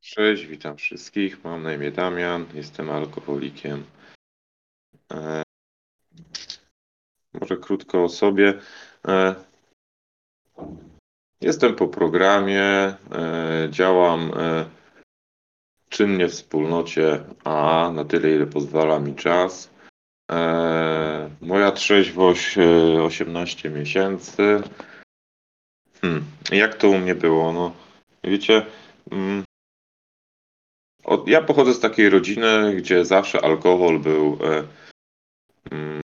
Cześć, witam wszystkich. Mam na imię Damian, jestem alkoholikiem. E, może krótko o sobie. E, jestem po programie, e, działam e, czynnie w wspólnocie A na tyle, ile pozwala mi czas. E, moja trzeźwość e, 18 miesięcy. Hmm, jak to u mnie było? No, wiecie, mm, od, ja pochodzę z takiej rodziny, gdzie zawsze alkohol był e, mm,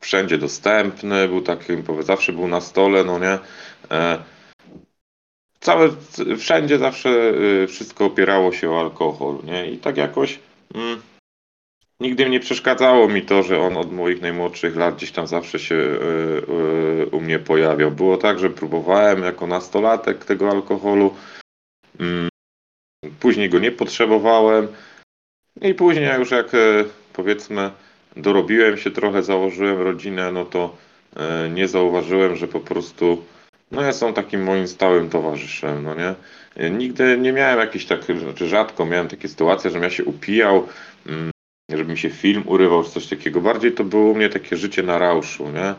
wszędzie dostępny, był takim, zawsze był na stole, no nie. E, całe, wszędzie zawsze e, wszystko opierało się o alkohol, nie? I tak jakoś mm, nigdy nie przeszkadzało mi to, że on od moich najmłodszych lat gdzieś tam zawsze się e, u mnie pojawiał. Było tak, że próbowałem jako nastolatek tego alkoholu. Później go nie potrzebowałem. I później już jak e, powiedzmy dorobiłem się trochę, założyłem rodzinę, no to e, nie zauważyłem, że po prostu no ja są takim moim stałym towarzyszem, no nie. E, Nigdy nie miałem jakichś tak, znaczy rzadko miałem takie sytuacje, żebym ja się upijał, mm, żeby mi się film urywał, coś takiego. Bardziej to było u mnie takie życie na rauszu, nie.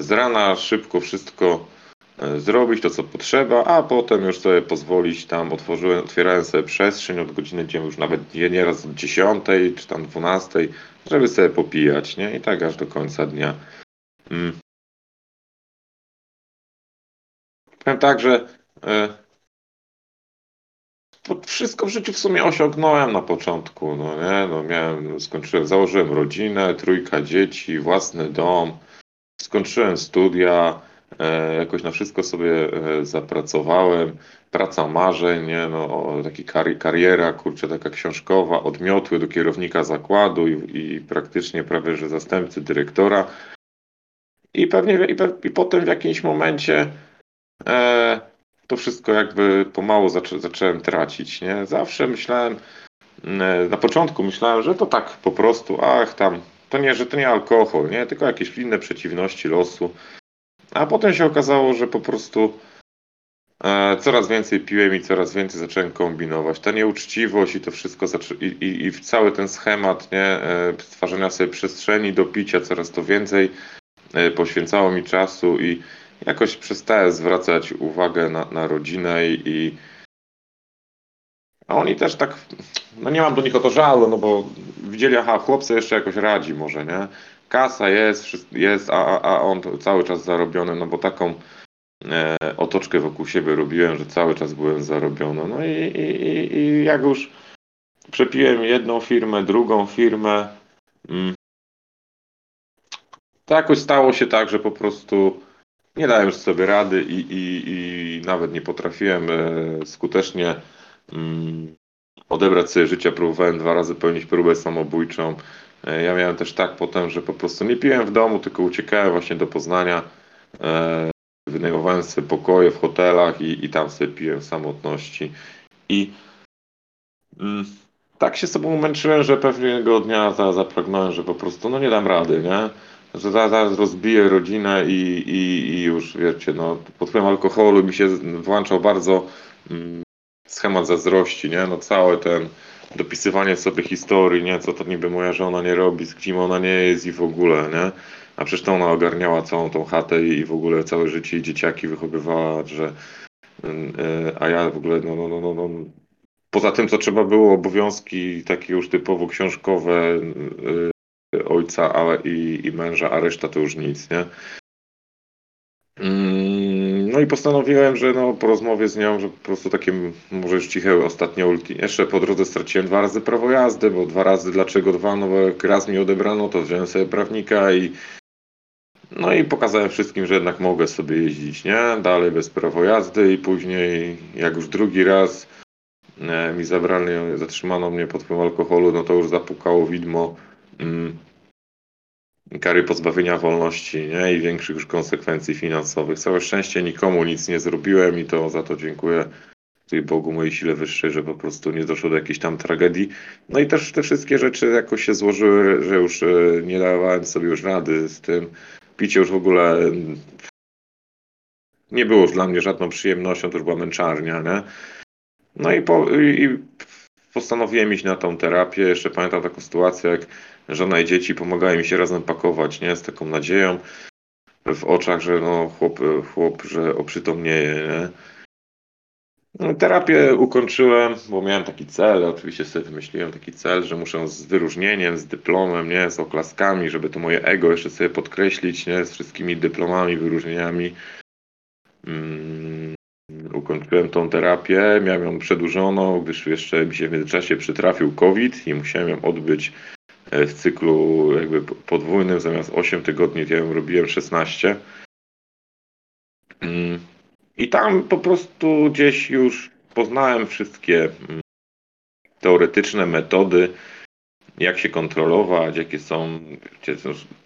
Z rana szybko wszystko zrobić to, co potrzeba, a potem już sobie pozwolić tam, otworzyłem, otwierałem sobie przestrzeń od godziny, gdzie już nawet nie, nieraz od 10 czy tam 12, żeby sobie popijać, nie? I tak aż do końca dnia. Mm. Powiem tak, że e, to wszystko w życiu w sumie osiągnąłem na początku, no nie? No miałem, skończyłem, założyłem rodzinę, trójka dzieci, własny dom, skończyłem studia, e, jakoś na wszystko sobie e, zapracowałem. Praca marzeń? No, taki kari kariera, kurczę, taka książkowa, odmiotły do kierownika zakładu i, i praktycznie prawie, że zastępcy dyrektora. I pewnie, i, pe i potem w jakimś momencie e, to wszystko jakby pomału zaczę zacząłem tracić, nie? Zawsze myślałem, e, na początku myślałem, że to tak po prostu, ach tam, to nie, że to nie alkohol, nie? Tylko jakieś inne przeciwności losu. A potem się okazało, że po prostu e, coraz więcej piłem i coraz więcej zacząłem kombinować. Ta nieuczciwość i to wszystko, zaczę- i, i, i cały ten schemat, nie? E, stwarzania sobie przestrzeni do picia coraz to więcej e, poświęcało mi czasu i jakoś przestałem zwracać uwagę na, na rodzinę i, i a oni też tak, no nie mam do nich o to żalu, no bo widzieli, aha, chłopcy jeszcze jakoś radzi może, nie? Kasa jest, jest, a, a, on cały czas zarobiony, no bo taką e, otoczkę wokół siebie robiłem, że cały czas byłem zarobiony. No i, i, i, jak już przepiłem jedną firmę, drugą firmę, mm, to jakoś stało się tak, że po prostu nie dałem sobie rady i, i, i nawet nie potrafiłem e, skutecznie mm, odebrać sobie życia. Próbowałem dwa razy pełnić próbę samobójczą. E, Ja miałem też tak potem, że po prostu nie piłem w domu, tylko uciekałem właśnie do Poznania. E, Wynajmowałem sobie pokoje w hotelach i, i tam sobie piłem samotności. I mm, tak się sobą męczyłem, że pewnego dnia za, zapragnąłem, że po prostu no nie dam rady, nie? Że za- zaraz rozbiję rodzinę i, i, i już wiecie, no pod wpływem alkoholu mi się włączał bardzo mm, schemat zazdrości, nie? No cały ten dopisywanie sobie historii, nie? Co to niby moja żona nie robi, z kim ona nie jest i w ogóle, nie? A przecież to ona ogarniała całą tą chatę i w ogóle całe życie i dzieciaki wychowywała, że mm, e, a ja w ogóle no, no, no, no, no poza tym, co trzeba było, obowiązki takie już typowo książkowe y, ojca i, i męża, a reszta to już nic, nie? Mm, No i postanowiłem, że no, po rozmowie z nią, że po prostu takie może już ciche ostatnie ulti. Jeszcze po drodze straciłem dwa razy prawo jazdy, bo dwa razy, dlaczego dwa? No bo jak raz mi odebrano, to wziąłem sobie prawnika i no i pokazałem wszystkim, że jednak mogę sobie jeździć, nie? Dalej bez prawo jazdy i później jak już drugi raz e, mi zabrali, zatrzymano mnie pod wpływem alkoholu, no to już zapukało widmo mm, kary pozbawienia wolności, nie? I większych już konsekwencji finansowych. Całe szczęście nikomu nic nie zrobiłem i to za to dziękuję tutaj Bogu, mojej sile wyższej, że po prostu nie doszło do jakiejś tam tragedii. No i też te wszystkie rzeczy jakoś się złożyły, że już e, nie dawałem sobie już rady z tym. Picie już w ogóle mm, nie było już dla mnie żadną przyjemnością, to już była męczarnia, nie? No i, po, i postanowiłem iść na tą terapię. Jeszcze pamiętam taką sytuację, jak żona i dzieci pomagały mi się razem pakować, nie? Z taką nadzieją w oczach, że no chłop, chłop że oprzytomnieje, nie? No, terapię ukończyłem, bo miałem taki cel, oczywiście sobie wymyśliłem taki cel, że muszę z wyróżnieniem, z dyplomem, nie, z oklaskami, żeby to moje ego jeszcze sobie podkreślić, nie, z wszystkimi dyplomami, wyróżnieniami. Mm, ukończyłem tą terapię, miałem ją przedłużoną, gdyż jeszcze mi się w międzyczasie przytrafił COVID i musiałem ją odbyć e, w cyklu jakby podwójnym, zamiast 8 tygodni, ja ją robiłem 16. Mm, I tam po prostu gdzieś już poznałem wszystkie mm, teoretyczne metody, jak się kontrolować, jakie są,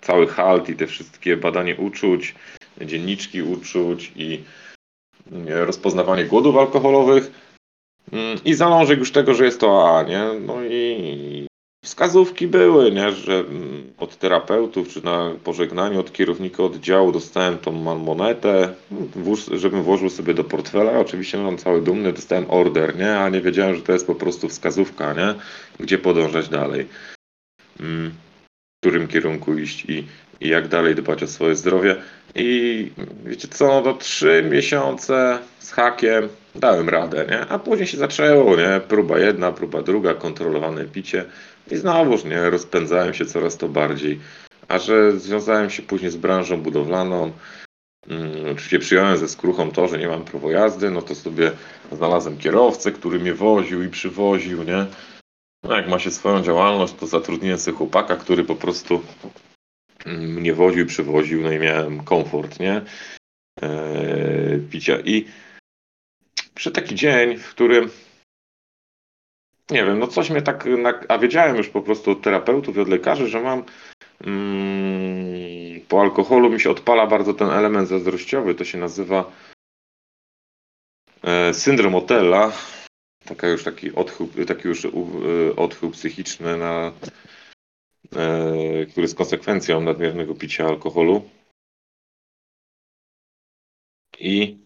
cały halt i te wszystkie badanie uczuć, dzienniczki uczuć i rozpoznawanie głodów alkoholowych mm, i zalążek już tego, że jest to AA, nie? No i wskazówki były, nie? Że mm, od terapeutów, czy na pożegnaniu od kierownika oddziału dostałem tą monetę, żebym włożył sobie do portfela. Oczywiście mam cały dumny, dostałem order, nie? A nie wiedziałem, że to jest po prostu wskazówka, nie? Gdzie podążać dalej. Mm, w którym kierunku iść i, i jak dalej dbać o swoje zdrowie. I wiecie co, no to trzy miesiące z hakiem dałem radę, nie? A później się zaczęło, nie? Próba jedna, próba druga, kontrolowane picie. I znowuż, nie? Rozpędzałem się coraz to bardziej. A że związałem się później z branżą budowlaną, um, oczywiście przyjąłem ze skruchą to, że nie mam prawo jazdy, no to sobie znalazłem kierowcę, który mnie woził i przywoził, nie? No jak ma się swoją działalność, to zatrudniłem sobie chłopaka, który po prostu mnie woził, przywoził, no i miałem komfort, nie? Eee, picia. I przy taki dzień, w którym nie wiem, no coś mnie tak, a wiedziałem już po prostu od terapeutów i od lekarzy, że mam mm, po alkoholu mi się odpala bardzo ten element zazdrościowy, to się nazywa e, syndrom Otella, taka już taki odchył, taki już e, odchył psychiczny na który jest konsekwencją nadmiernego picia alkoholu. I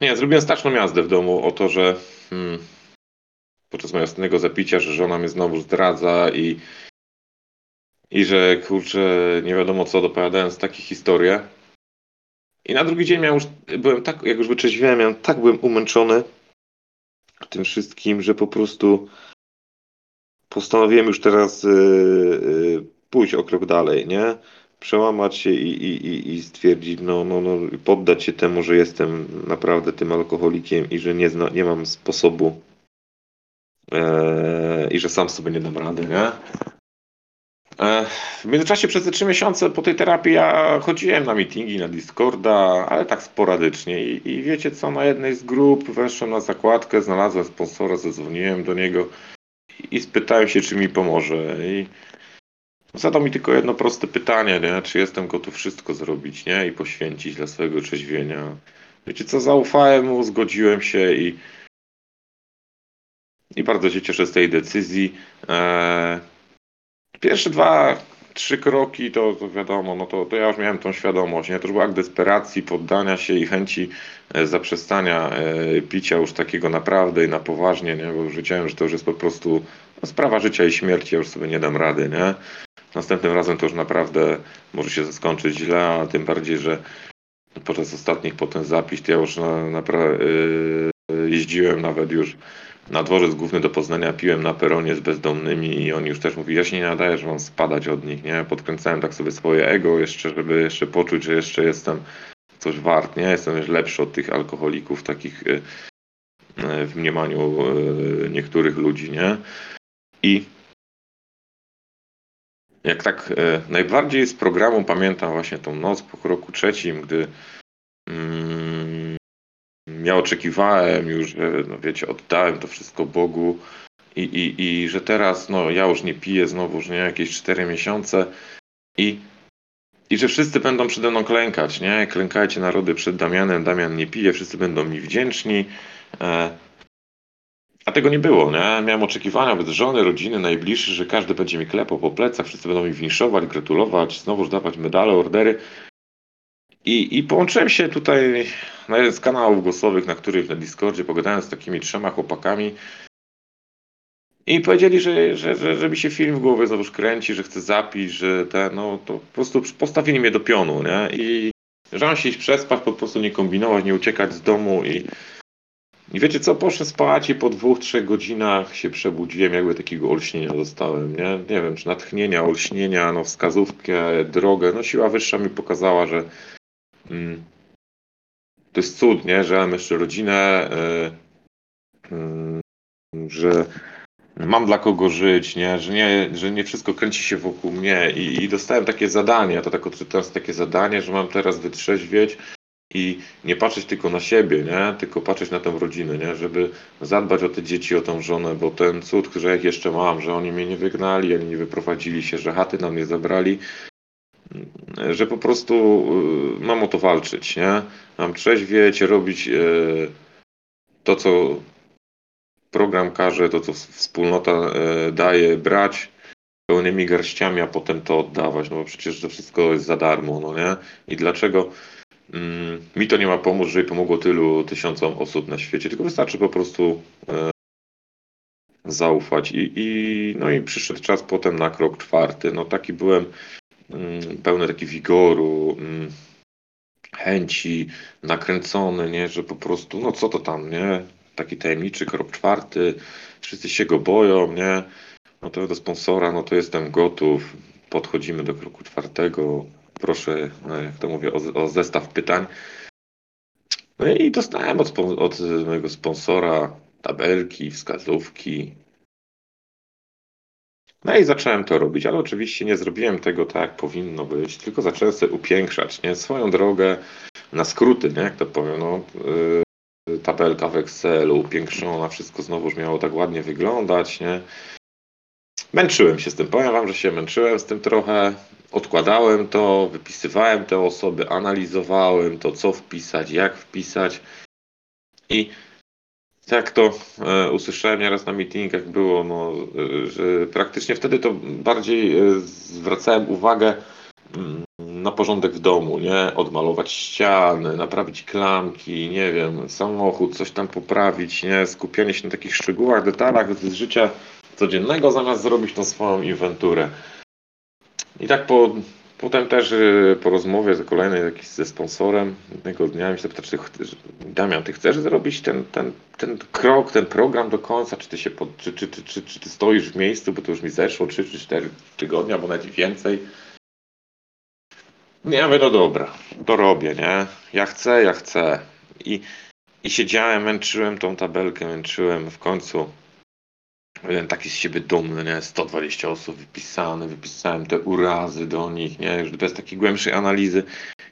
nie, zrobiłem straszną jazdę w domu o to, że hmm, podczas mojego ostatniego zapicia, że żona mnie znowu zdradza i, i że kurczę, nie wiadomo co, dopowiadając takie historie. I na drugi dzień miałem już, byłem tak, jak już wyczeźwiałem, miałem, tak byłem umęczony tym wszystkim, że po prostu postanowiłem już teraz yy, pójść o krok dalej, nie? Przełamać się i, i, i stwierdzić, no, no, no, poddać się temu, że jestem naprawdę tym alkoholikiem i że nie, zna, nie mam sposobu yy, i że sam sobie nie dam rady, nie? E, w międzyczasie przez te trzy miesiące po tej terapii ja chodziłem na meetingi, na Discorda, ale tak sporadycznie. I, I, wiecie co, na jednej z grup weszłem na zakładkę, znalazłem sponsora, zadzwoniłem do niego i spytałem się, czy mi pomoże. I zadał mi tylko jedno proste pytanie, nie? czy jestem gotów wszystko zrobić nie? i poświęcić dla swojego trzeźwienia. Wiecie co, zaufałem mu, zgodziłem się i, i bardzo się cieszę z tej decyzji. Eee, pierwsze dwa trzy kroki, to, to wiadomo, no to, to ja już miałem tą świadomość, nie? To już był akt desperacji, poddania się i chęci e, zaprzestania e, picia już takiego naprawdę i na poważnie, nie? Bo już wiedziałem, że to już jest po prostu no, sprawa życia i śmierci, ja już sobie nie dam rady, nie? Następnym razem to już naprawdę może się skończyć źle, a tym bardziej, że podczas ostatnich potem zapić, to ja już na, na, yy, jeździłem nawet już na dworzec główny do Poznania piłem na peronie z bezdomnymi i oni już też mówili, ja się nie nadaję, że mam spadać od nich, nie? Podkręcałem tak sobie swoje ego jeszcze, żeby jeszcze poczuć, że jeszcze jestem coś wart, nie? Jestem już lepszy od tych alkoholików takich y, y, w mniemaniu y, niektórych ludzi, nie? I jak tak najbardziej z programu pamiętam właśnie tą noc po roku trzecim, gdy mm, ja oczekiwałem już, że no wiecie, oddałem to wszystko Bogu i, i, i że teraz no ja już nie piję znowu, już nie jakieś 4 miesiące i, i że wszyscy będą przede mną klękać, nie? Klękajcie narody przed Damianem, Damian nie pije, wszyscy będą mi wdzięczni. E, a tego nie było, nie? Miałem oczekiwania wobec żony, rodziny, najbliższych, że każdy będzie mi klepał po plecach, wszyscy będą mi winszować, gratulować, znowuż dawać medale, ordery. I, I połączyłem się tutaj na jeden z kanałów głosowych, na których na Discordzie pogadałem z takimi trzema chłopakami i powiedzieli, że, że, że, że mi się film w głowie znowu kręci, że chcę zapić, że te, no to po prostu postawili mnie do pionu, nie? I mam się iść przespać, po prostu nie kombinować, nie uciekać z domu i i wiecie co, poszedłem spać i po dwóch, trzech godzinach się przebudziłem, jakby takiego olśnienia dostałem, nie? Nie wiem, czy natchnienia, olśnienia, no wskazówkę, drogę, no siła wyższa mi pokazała, że to jest cud, nie? Że mam jeszcze rodzinę, y, y, że mam dla kogo żyć, nie? Że, nie, że nie wszystko kręci się wokół mnie i, i dostałem takie zadanie, to tak odczytałem takie zadanie, że mam teraz wytrzeźwieć i nie patrzeć tylko na siebie, nie? tylko patrzeć na tę rodzinę, nie? żeby zadbać o te dzieci, o tą żonę, bo ten cud, że jak jeszcze mam, że oni mnie nie wygnali, ani nie wyprowadzili się, że chaty nam nie zabrali, że po prostu y, mam o to walczyć, nie? Mam trzeźwieć, robić y, to, co program każe, to, co wspólnota y, daje, brać pełnymi garściami, a potem to oddawać, no bo przecież to wszystko jest za darmo, no nie? I dlaczego Mm, mi to nie ma pomóc, żeby pomogło tylu tysiącom osób na świecie, tylko wystarczy po prostu zaufać. I, i, no i przyszedł czas potem na krok czwarty. No taki byłem mm, pełny taki wigoru, mm, chęci, nakręcony, nie, że po prostu, no co to tam, nie? Taki tajemniczy krok czwarty, wszyscy się go boją, nie? No to do sponsora, no to jestem gotów. Podchodzimy do kroku czwartego, proszę, no jak to mówię, o, o zestaw pytań. No i dostałem od, od mojego sponsora tabelki, wskazówki. No i zacząłem to robić, ale oczywiście nie zrobiłem tego tak, jak powinno być, tylko zacząłem sobie upiększać nie? swoją drogę na skróty, nie? jak to powiem. No, yy, tabelka w Excelu, upiększona, wszystko znowu miało tak ładnie wyglądać. Nie? Męczyłem się z tym, powiem Wam, że się męczyłem z tym trochę odkładałem to, wypisywałem te osoby, analizowałem to, co wpisać, jak wpisać. I tak to e, usłyszałem nieraz na meetingach było, no, e, że praktycznie wtedy to bardziej e, zwracałem uwagę mm, na porządek w domu, nie? Odmalować ściany, naprawić klamki, nie wiem, samochód, coś tam poprawić, nie? Skupianie się na takich szczegółach, detalach z życia codziennego, zamiast zrobić tą swoją inwenturę. I tak po, potem też y, po rozmowie kolejnej jakiś ze sponsorem jednego dnia mi się zapytał, czy Damian, ty chcesz zrobić ten, ten, ten krok, ten program do końca, czy ty się pod, czy, czy, czy, czy, czy ty stoisz w miejscu, bo to już mi zeszło 3 czy 4 tygodnie, albo nawet więcej. Nie, ja mówię, no dobra, to robię, nie? Ja chcę, ja chcę. I, i siedziałem, męczyłem tą tabelkę, męczyłem w końcu Byłem taki z siebie dumny, nie? 120 osób wypisane, wypisałem te urazy do nich, nie? Już bez takiej głębszej analizy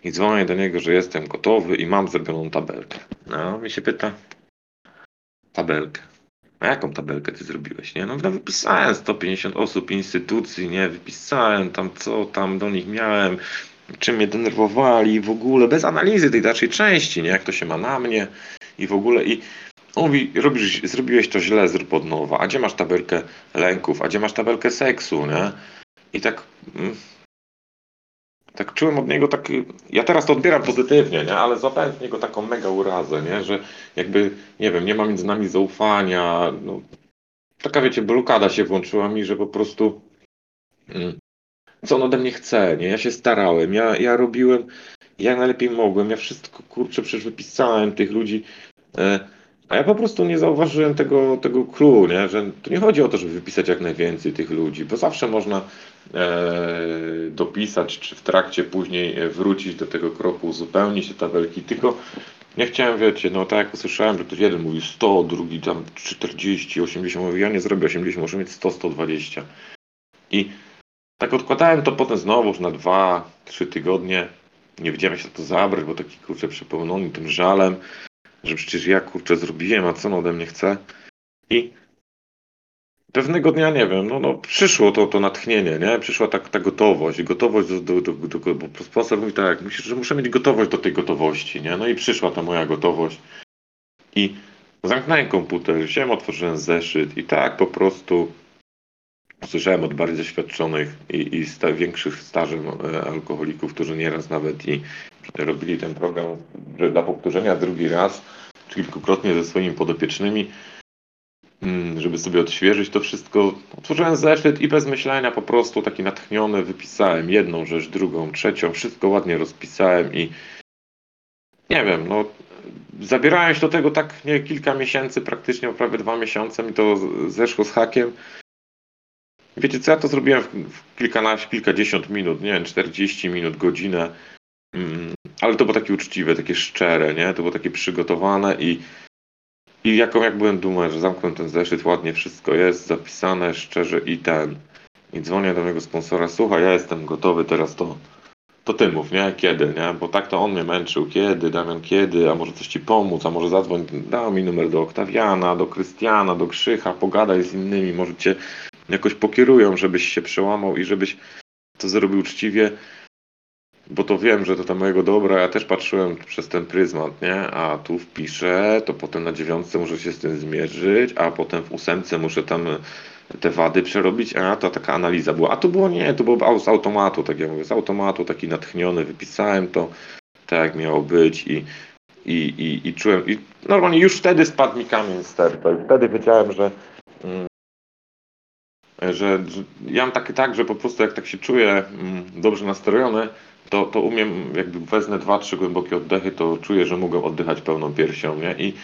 i dzwonię do niego, że jestem gotowy i mam zrobioną tabelkę. No, mi się pyta, tabelkę. A jaką tabelkę ty zrobiłeś, nie? No, no wypisałem 150 osób, instytucji, nie? Wypisałem tam, co tam do nich miałem, czym mnie denerwowali, w ogóle bez analizy tej dalszej części, nie? Jak to się ma na mnie i w ogóle i on mówi, robisz, zrobiłeś to źle, zrób od nowa. A gdzie masz tabelkę lęków? A gdzie masz tabelkę seksu, nie? I tak... Mm, tak czułem od niego taki... Ja teraz to odbieram pozytywnie, nie? Ale złapałem z niego taką mega urazę, nie? Że jakby, nie wiem, nie ma między nami zaufania. No, taka, wiecie, blokada się włączyła mi, że po prostu... Mm, co on ode mnie chce, nie? Ja się starałem, ja, ja robiłem jak najlepiej mogłem. Ja wszystko, kurczę, przecież wypisałem tych ludzi... E, a ja po prostu nie zauważyłem tego, tego clue, nie? że to nie chodzi o to, żeby wypisać jak najwięcej tych ludzi, bo zawsze można e, dopisać, czy w trakcie później wrócić do tego kroku, uzupełnić te tabelki, tylko ja chciałem, wiecie, no tak jak usłyszałem, że ktoś jeden mówi 100, drugi tam 40, 80, mówi ja nie zrobię 80, muszę mieć 100, 120. I tak odkładałem to potem znowu na 2-3 tygodnie, nie wiedziałem się to zabrać, bo taki kurczę przepełniony tym żalem, że przecież ja kurczę zrobiłem, a co on ode mnie chce. I pewnego dnia, nie wiem, no, no przyszło to, to natchnienie, nie? Przyszła ta, ta gotowość, gotowość do, do, do, do bo sponsor mówi tak, myślę, że muszę mieć gotowość do tej gotowości, nie? No i przyszła ta moja gotowość i zamknąłem komputer, wziąłem, otworzyłem zeszyt i tak po prostu słyszałem od bardziej doświadczonych i, i sta, większych stażem e, alkoholików, którzy nieraz nawet i robili ten program dla powtórzenia drugi raz, kilkukrotnie ze swoimi podopiecznymi, mm, żeby sobie odświeżyć to wszystko. Otworzyłem zeszyt i bez myślenia po prostu taki natchniony wypisałem jedną rzecz, drugą, trzecią, wszystko ładnie rozpisałem i nie wiem, no zabierałem się do tego tak nie kilka miesięcy, praktycznie prawie dwa miesiące mi to zeszło z hakiem. Wiecie co, ja to zrobiłem w kilkanaście, kilkadziesiąt minut, nie wiem, 40 minut, godzinę, mm, ale to było takie uczciwe, takie szczere, nie? To było takie przygotowane i, i jaką jak byłem dumny, że zamknąłem ten zeszyt, ładnie wszystko jest zapisane, szczerze i ten. I dzwonię do mojego sponsora, słuchaj, ja jestem gotowy teraz to to ty mów, nie? Kiedy, nie? Bo tak to on mnie męczył. Kiedy, Damian, kiedy? A może coś ci pomóc? A może zadzwoń, dał mi numer do Oktawiana, do Krystiana, do Krzycha, pogadaj z innymi, może cię jakoś pokierują, żebyś się przełamał i żebyś to zrobił uczciwie, bo to wiem, że to dla mojego dobra, ja też patrzyłem przez ten pryzmat, nie? A tu wpiszę, to potem na dziewiątce muszę się z tym zmierzyć, a potem w ósemce muszę tam te wady przerobić, a to taka analiza była. A to było nie, to było z automatu, tak jak mówię, z automatu, taki natchniony, wypisałem to tak jak miało być i, i, i, i czułem, i normalnie już wtedy spadł mi kamień z serca i wtedy wiedziałem, że mm, że, że ja mam takie tak, że po prostu jak tak się czuję mm, dobrze nastrojony, to, to umiem, jakby wezmę dwa, trzy głębokie oddechy, to czuję, że mogę oddychać pełną piersią, nie? I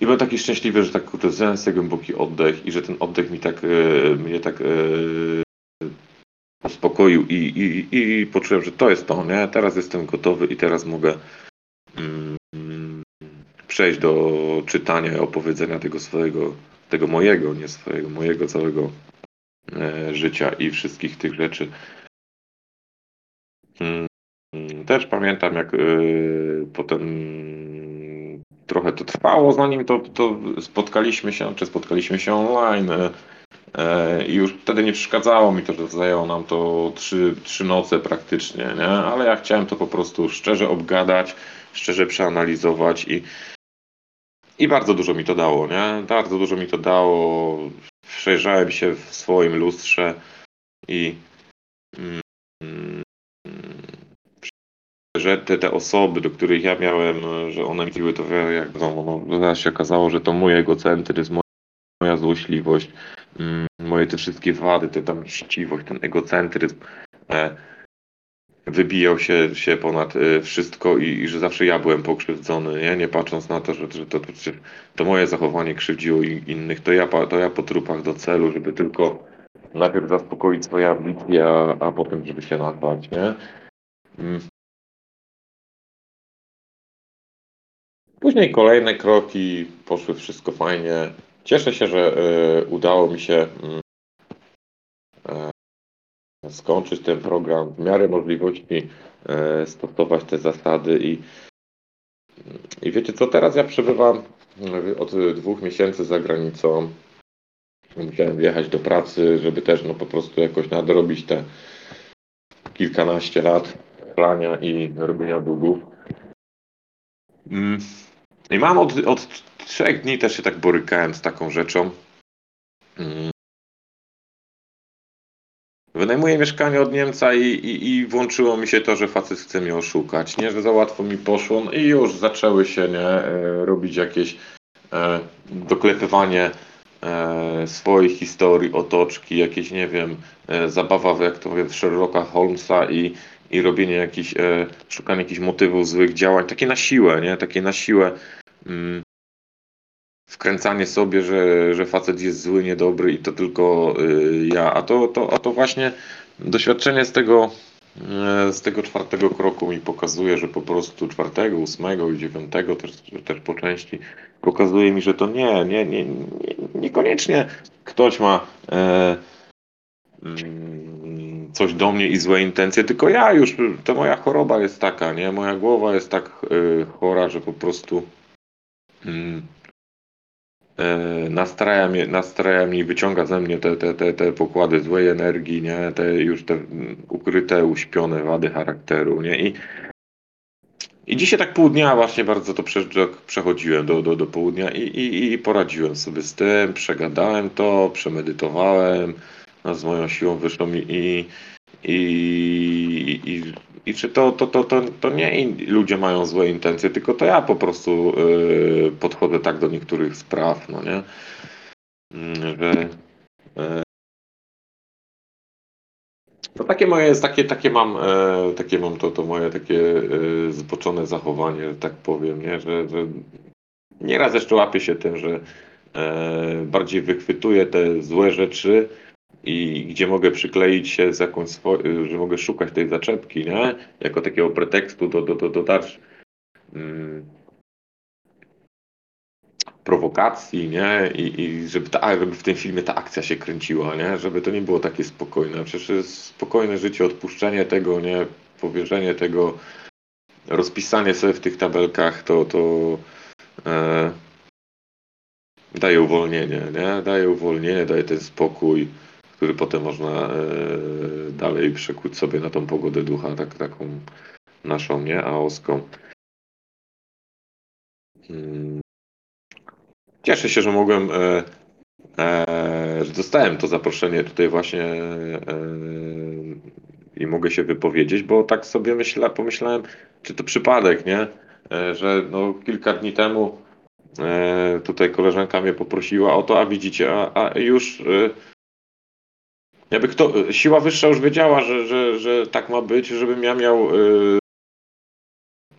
i byłem taki szczęśliwy, że tak kurde, sobie głęboki oddech i że ten oddech mi tak, e, mnie tak e, uspokoił i, i, i poczułem, że to jest to, nie? Teraz jestem gotowy i teraz mogę mm, przejść do czytania i opowiedzenia tego swojego, tego mojego, nie swojego, mojego całego e, życia i wszystkich tych rzeczy. Mm, też pamiętam, jak e, potem trochę to trwało, zanim to, to spotkaliśmy się, czy spotkaliśmy się online. E, I już wtedy nie przeszkadzało mi to, że zajęło nam to trzy, trzy noce praktycznie, nie? ale ja chciałem to po prostu szczerze obgadać, szczerze przeanalizować i, i bardzo dużo mi to dało, nie? Bardzo dużo mi to dało. Przejrzałem się w swoim lustrze i mm, że te, te osoby, do których ja miałem, że one mi mówiły to jak no, zaraz się okazało, że to mój egocentryzm, moja, moja złośliwość, mm, moje te wszystkie wady, te tam chciwość, ten egocentryzm e, wybijał się, się ponad e, wszystko i, i, że zawsze ja byłem pokrzywdzony, nie, nie patrząc na to, że, że to, to, to moje zachowanie krzywdziło innych, to ja, to ja po trupach do celu, żeby tylko najpierw zaspokoić swoje ambicje, a, a potem żeby się nazwać, nie? Mm. Później kolejne kroki, poszły wszystko fajnie. Cieszę się, że y, udało mi się y, skończyć ten program w miarę możliwości, y, stosować te zasady i, i wiecie co, teraz ja przebywam od dwóch miesięcy za granicą. Musiałem wjechać do pracy, żeby też no, po prostu jakoś nadrobić te kilkanaście lat plania i robienia długów. Mm. I mam od, od trzech dni też się tak borykałem z taką rzeczą. Wynajmuję mieszkanie od Niemca i, i, i, włączyło mi się to, że facet chce mnie oszukać, nie? Że za łatwo mi poszło no i już zaczęły się nie, e, robić jakieś e, doklepywanie e, swoich historii, otoczki, jakieś, nie wiem, e, zabawa, w, jak to mówię, w Sherlocka Holmesa i, i robienie jakichś, e, szukanie jakichś motywów złych działań, takie na siłę, nie? Takie na siłę mm, wkręcanie sobie, że, że facet jest zły, niedobry i to tylko y, ja. A to, to, a to właśnie doświadczenie z tego, y, z tego czwartego kroku mi pokazuje, że po prostu czwartego, ósmego i dziewiątego też, też po części pokazuje mi, że to nie, nie, nie, nie niekoniecznie ktoś ma e, mm, coś do mnie i złe intencje, tylko ja już, to moja choroba jest taka, nie? Moja głowa jest tak y, chora, że po prostu mm, nastraja mnie, nastraja mnie wyciąga ze mnie te, te, te, te pokłady złej energii, nie? Te już te ukryte, uśpione wady charakteru, nie? I, i dzisiaj tak pół dnia właśnie bardzo to przechodziłem do, do, do południa i, i, i poradziłem sobie z tym, przegadałem to, przemedytowałem, z moją siłą wyższą i, i, i, i, i czy to, to, to, to, to nie ludzie mają złe intencje, tylko to ja po prostu y, podchodzę tak do niektórych spraw, no nie? Mm, Że, y, to takie moje jest, takie, takie mam, e, takie mam to, to moje takie e, zboczone zachowanie, że tak powiem, nie? Że, że nieraz jeszcze łapię się tym, że e, bardziej wychwytuję te złe rzeczy i gdzie mogę przykleić się z jakąś, swo- że mogę szukać tej zaczepki, nie? Jako takiego pretekstu do, do, do, do dalszych mm, prowokacji, nie? I, i żeby, ta, żeby w tym filmie ta akcja się kręciła, nie? Żeby to nie było takie spokojne. Przecież jest spokojne życie, odpuszczenie tego, nie? Powierzenie tego, rozpisanie sobie w tych tabelkach, to, to e, daje uwolnienie, nie? Daje uwolnienie, daje ten spokój, który potem można e, dalej przekuć sobie na tą pogodę ducha, tak, taką naszą, nie? Aoską. Hmm. Cieszę się, że mogłem, e, e, że dostałem to zaproszenie tutaj właśnie i mogę się wypowiedzieć, bo tak sobie myśla, pomyślałem, czy to przypadek, nie? Że no, kilka dni temu tutaj koleżanka mnie poprosiła o to, a widzicie, a, a już jakby kto, siła wyższa już wiedziała, że, że, że tak ma być, żebym ja miał e,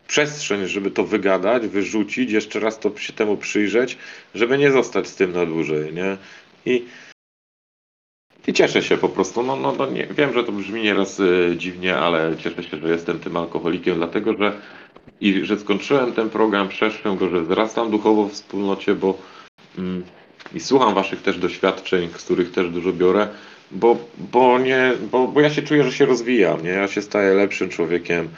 przestrzeń, żeby to wygadać, wyrzucić, jeszcze raz to się temu przyjrzeć, żeby nie zostać z tym na dłużej, nie? I, i cieszę się po prostu. No, no, no nie, wiem, że to brzmi nieraz y, dziwnie, ale cieszę się, że jestem tym alkoholikiem, dlatego że i że skończyłem ten program, przeszłem go, że wzrastam duchowo w wspólnocie, bo mm, i słucham waszych też doświadczeń, z których też dużo biorę, bo, bo, nie, bo, bo ja się czuję, że się rozwijam, nie? Ja się staję lepszym człowiekiem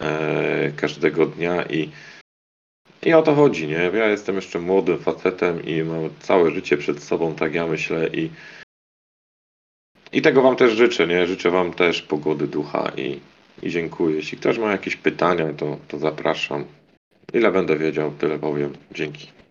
e, każdego dnia i, i o to chodzi, nie? Ja jestem jeszcze młodym facetem i mam całe życie przed sobą, tak ja myślę i i tego wam też życzę, nie? Życzę wam też pogody ducha i, i dziękuję. Jeśli ktoś ma jakieś pytania, to, to zapraszam. Ile będę wiedział, tyle powiem. Dzięki.